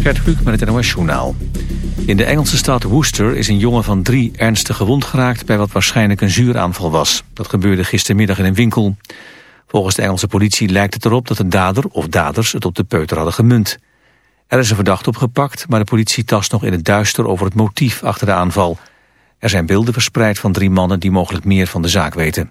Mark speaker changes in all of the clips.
Speaker 1: Gert Kluk met het NOS Journaal. In de Engelse stad Worcester is een jongen van drie ernstig gewond geraakt... bij wat waarschijnlijk een zuuraanval was. Dat gebeurde gistermiddag in een winkel. Volgens de Engelse politie lijkt het erop dat de dader of daders het op de peuter hadden gemunt. Er is een verdachte opgepakt, maar de politie tast nog in het duister over het motief achter de aanval. Er zijn beelden verspreid van drie mannen die mogelijk meer van de zaak weten.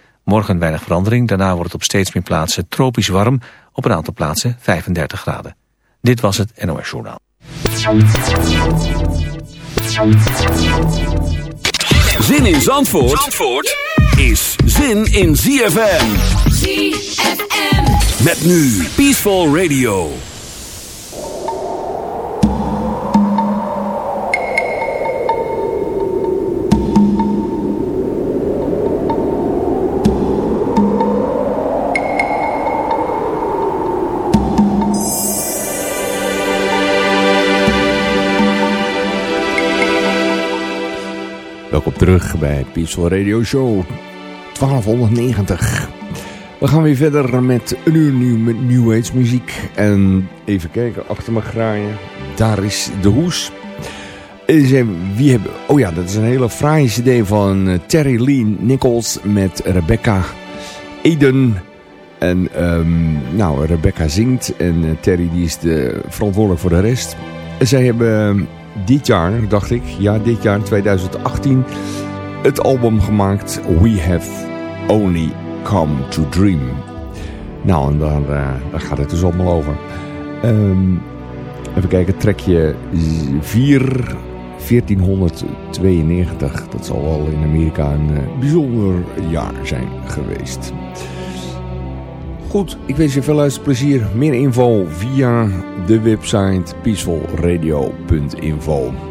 Speaker 1: Morgen weinig verandering, daarna wordt het op steeds meer plaatsen tropisch warm. Op een aantal plaatsen 35 graden. Dit was het NOS Journaal.
Speaker 2: Zin in Zandvoort, Zandvoort is zin in ZFM. ZFM. Met nu Peaceful Radio.
Speaker 3: Welkom terug bij Peaceful Radio Show 1290. We gaan weer verder met een uur nieuw, New Age muziek. En even kijken, achter me graaien. Daar is de hoes. Wie hebben, oh ja, dat is een hele fraaie cd van eh, Terry Lee Nichols met Rebecca Eden. En um, nou, Rebecca zingt en uh, Terry die is de, verantwoordelijk voor de rest. Zij hebben dit jaar, dacht ik, ja dit jaar 2018, het album gemaakt We Have Only Come to Dream. Nou, en daar, uh, daar gaat het dus allemaal over. Um, even kijken, trekje 4, 1492. Dat zal wel in Amerika een uh, bijzonder jaar zijn geweest. Goed, ik wens je veel luisterplezier. Meer info via de website peacefulradio.info.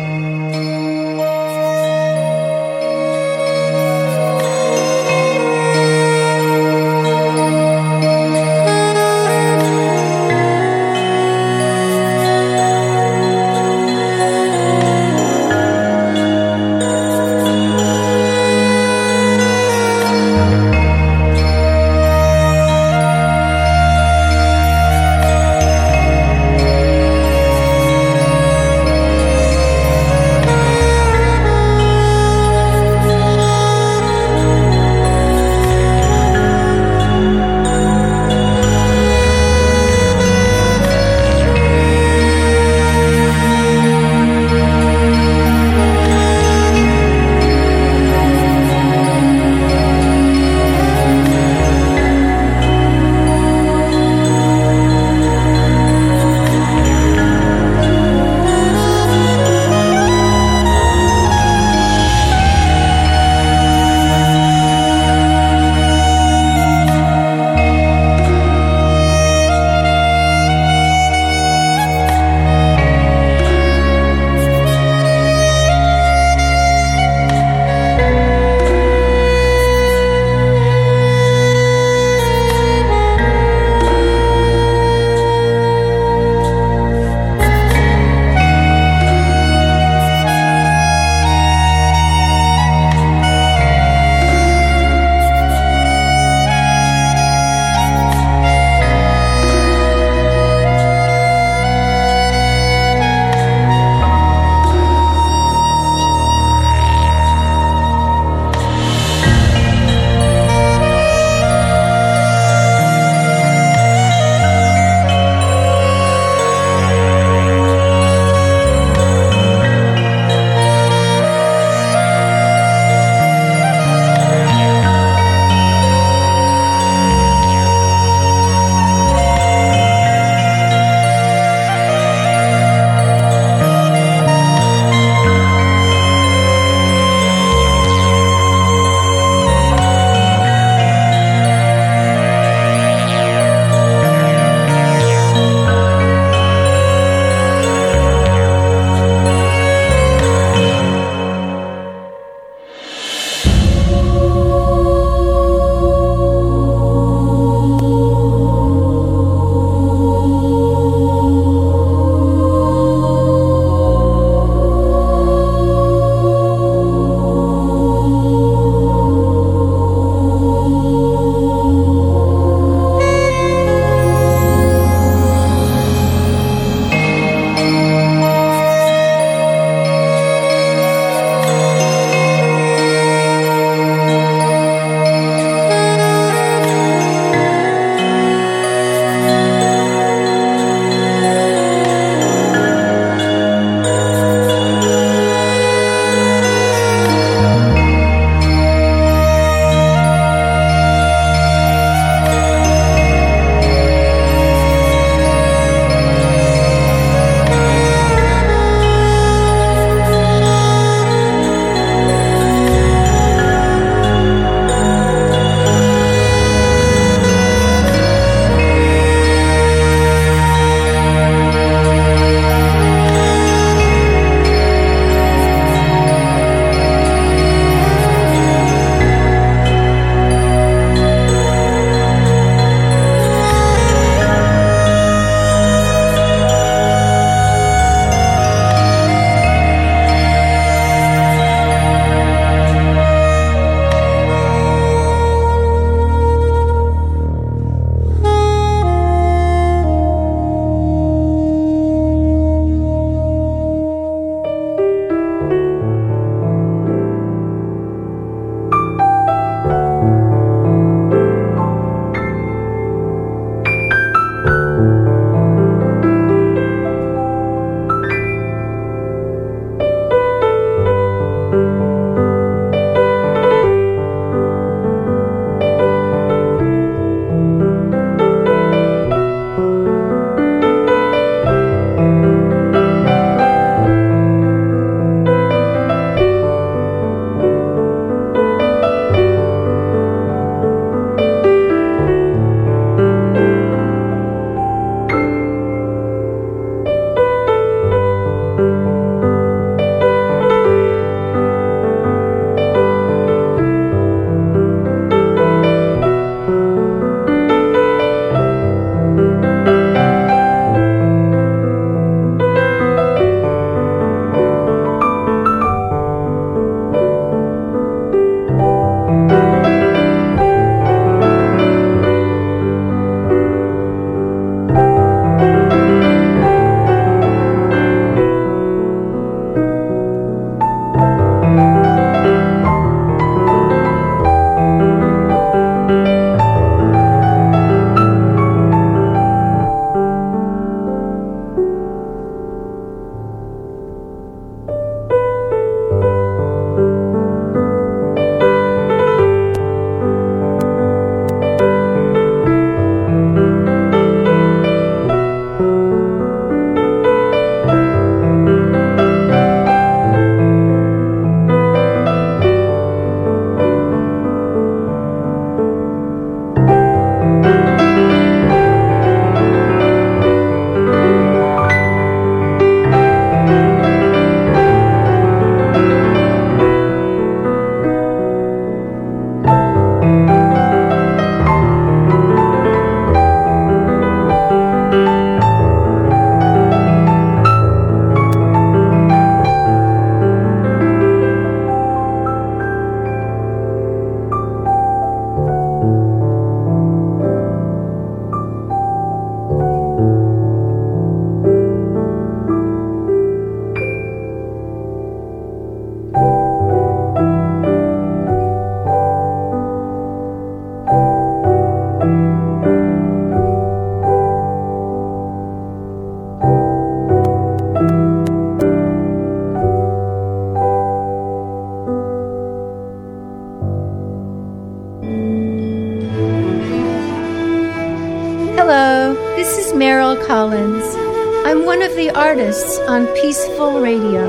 Speaker 4: Radio.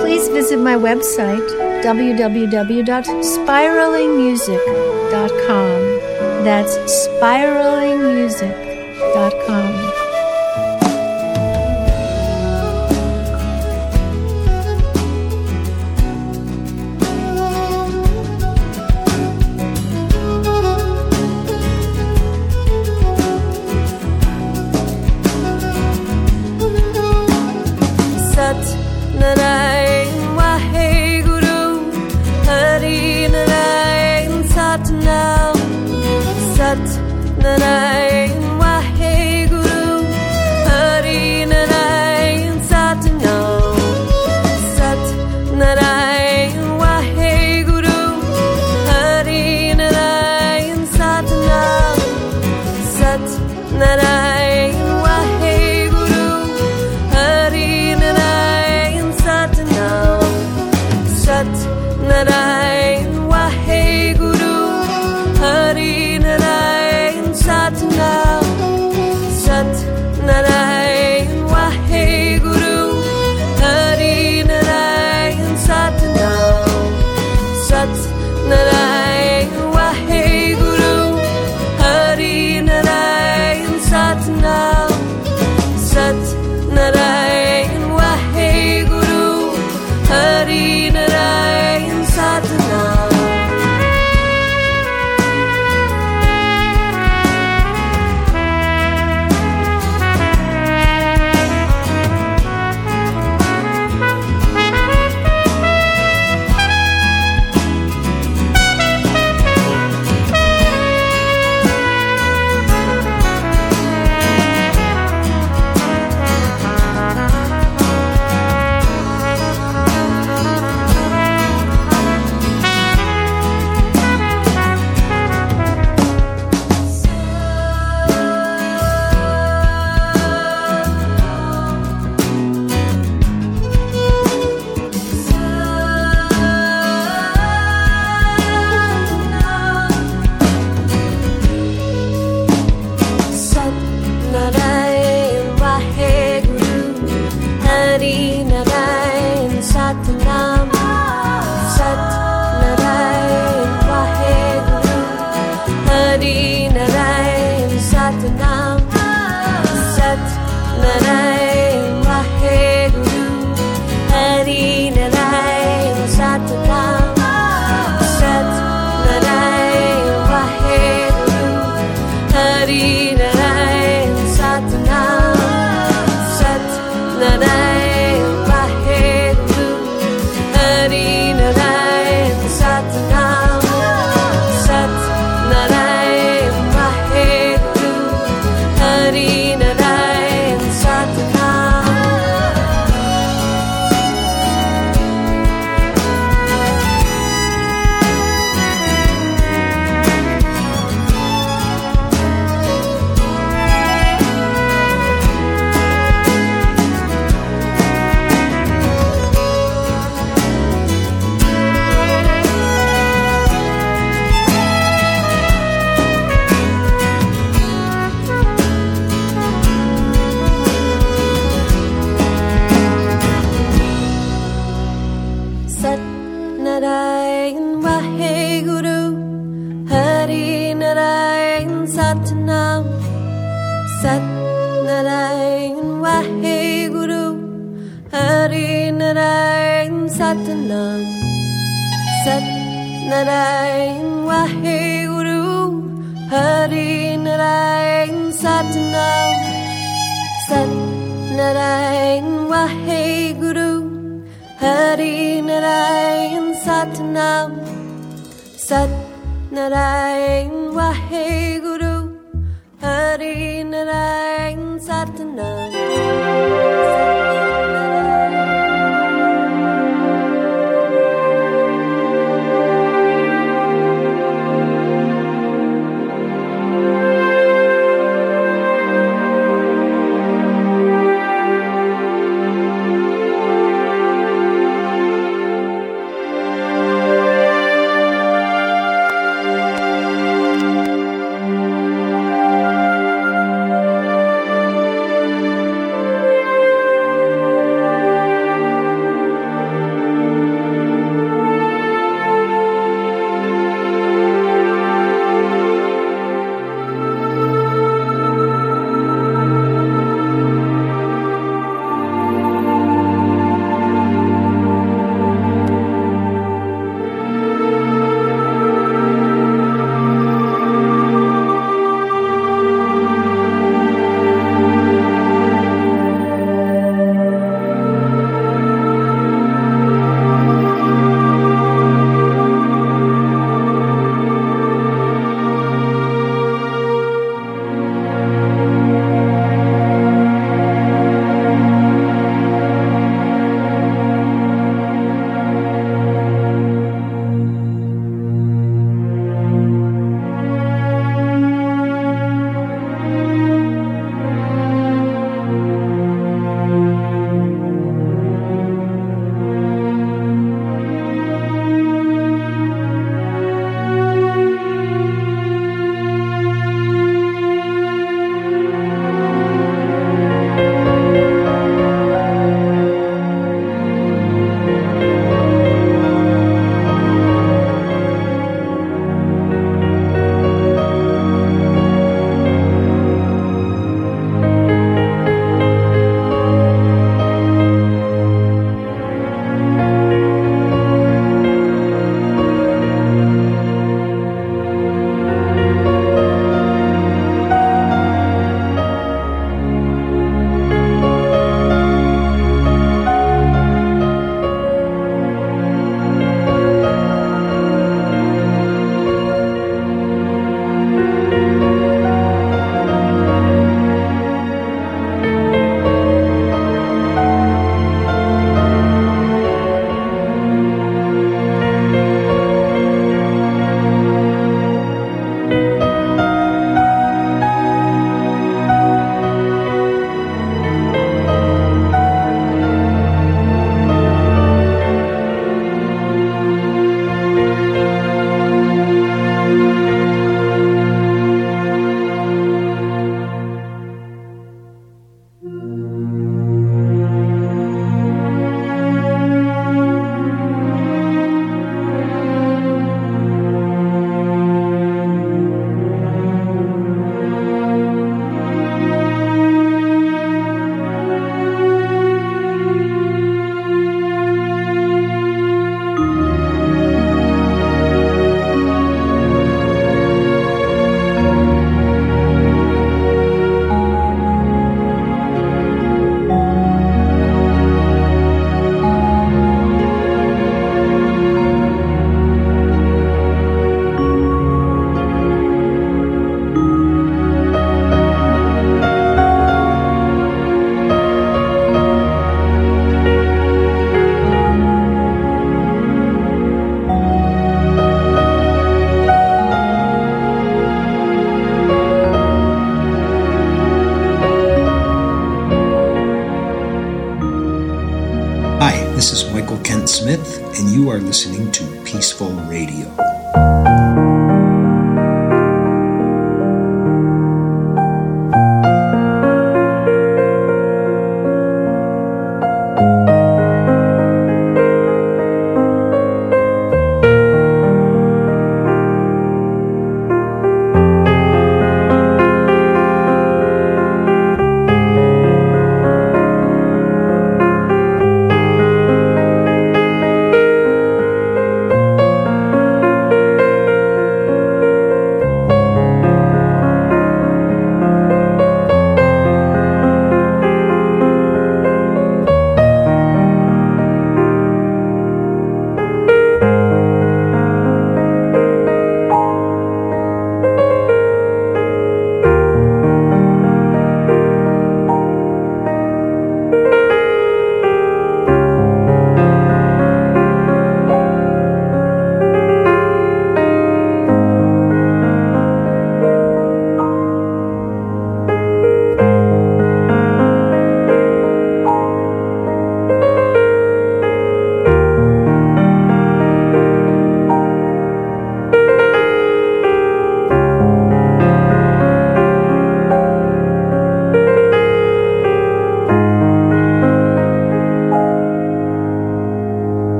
Speaker 4: Please visit my website, www.spiralingmusic.com. That's spiralingmusic.com.
Speaker 5: ain wa he guru hari narain satnam sat narain wa guru hari
Speaker 6: narain satnam sat narain wa guru hari narain satnam sat